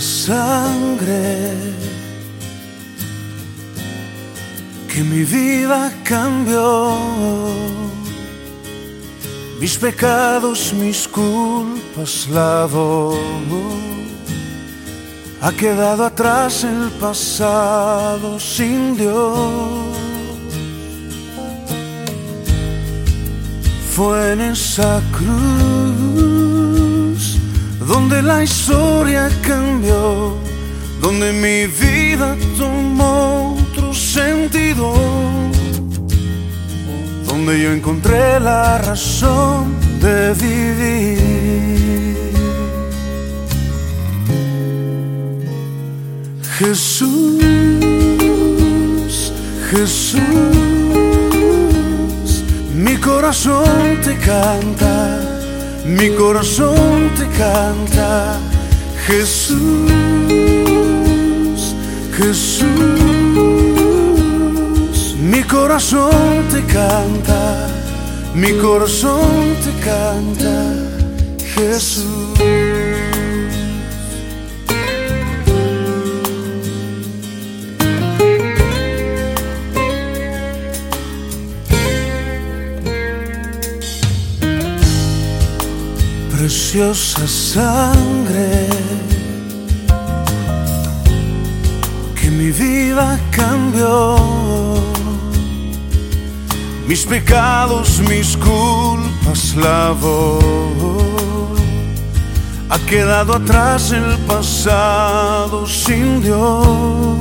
sangre que mi vida cambió. Mis pecados, mis culpas lavó. Ha quedado atrás el pasado sin Dios. Fue en esa cruz donde la historia cambió, donde mi vida tomó otro sentido, donde yo encontré la razón de vivir. Jesús, Jesús, mi corazón te canta, mi corazón te canta, Jesús, Jesús, mi corazón te canta, mi corazón te canta, Jesús. Preciosa sangre que mi vida cambió. Mis pecados, mis culpas lavó. Ha quedado atrás el pasado sin Dios.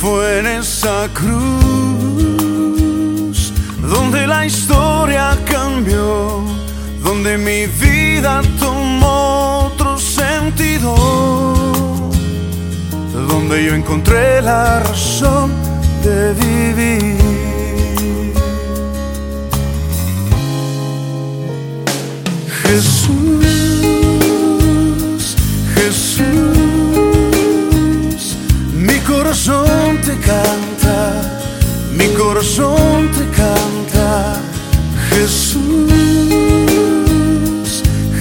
Fue en esa cruz donde la historia cambió, donde mi vida tomó otro sentido, donde yo encontré la razón de vivir. Jesús, Jesús, mi corazón te canta, mi corazón te canta. Jesús,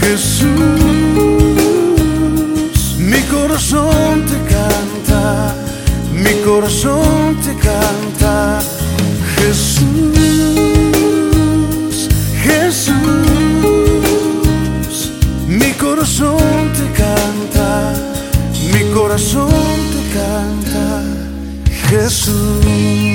Jesús, mi corazón te canta, mi corazón te canta. Jesús, Jesús, mi corazón te canta, mi corazón te canta. Jesús.